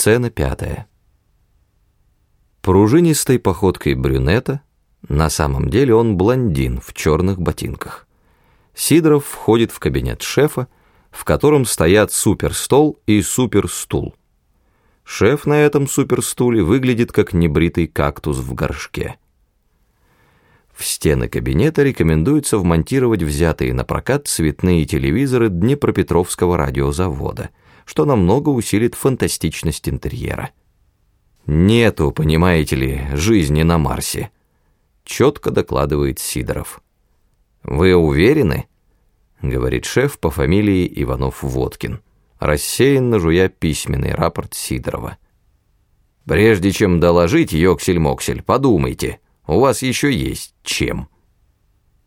Сцена пятая. Пружинистой походкой брюнета, на самом деле он блондин в черных ботинках. Сидоров входит в кабинет шефа, в котором стоят суперстол и суперстул. Шеф на этом суперстуле выглядит как небритый кактус в горшке. В стены кабинета рекомендуется вмонтировать взятые на прокат цветные телевизоры Днепропетровского радиозавода – что намного усилит фантастичность интерьера. «Нету, понимаете ли, жизни на Марсе», — четко докладывает Сидоров. «Вы уверены?» — говорит шеф по фамилии Иванов-Водкин, рассеянно жуя письменный рапорт Сидорова. «Прежде чем доложить, Йоксель-Моксель, подумайте, у вас еще есть чем».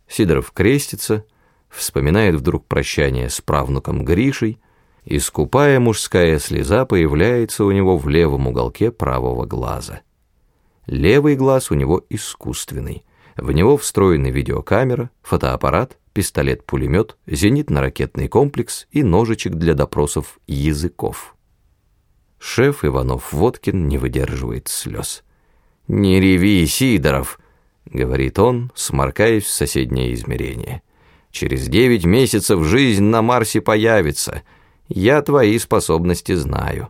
Сидоров крестится, вспоминает вдруг прощание с правнуком Гришей, и скупая мужская слеза появляется у него в левом уголке правого глаза. Левый глаз у него искусственный. В него встроены видеокамера, фотоаппарат, пистолет-пулемет, зенитно-ракетный комплекс и ножичек для допросов языков. Шеф Иванов-Водкин не выдерживает слез. «Не реви, Сидоров!» — говорит он, сморкаясь в соседнее измерение. «Через девять месяцев жизнь на Марсе появится — я твои способности знаю».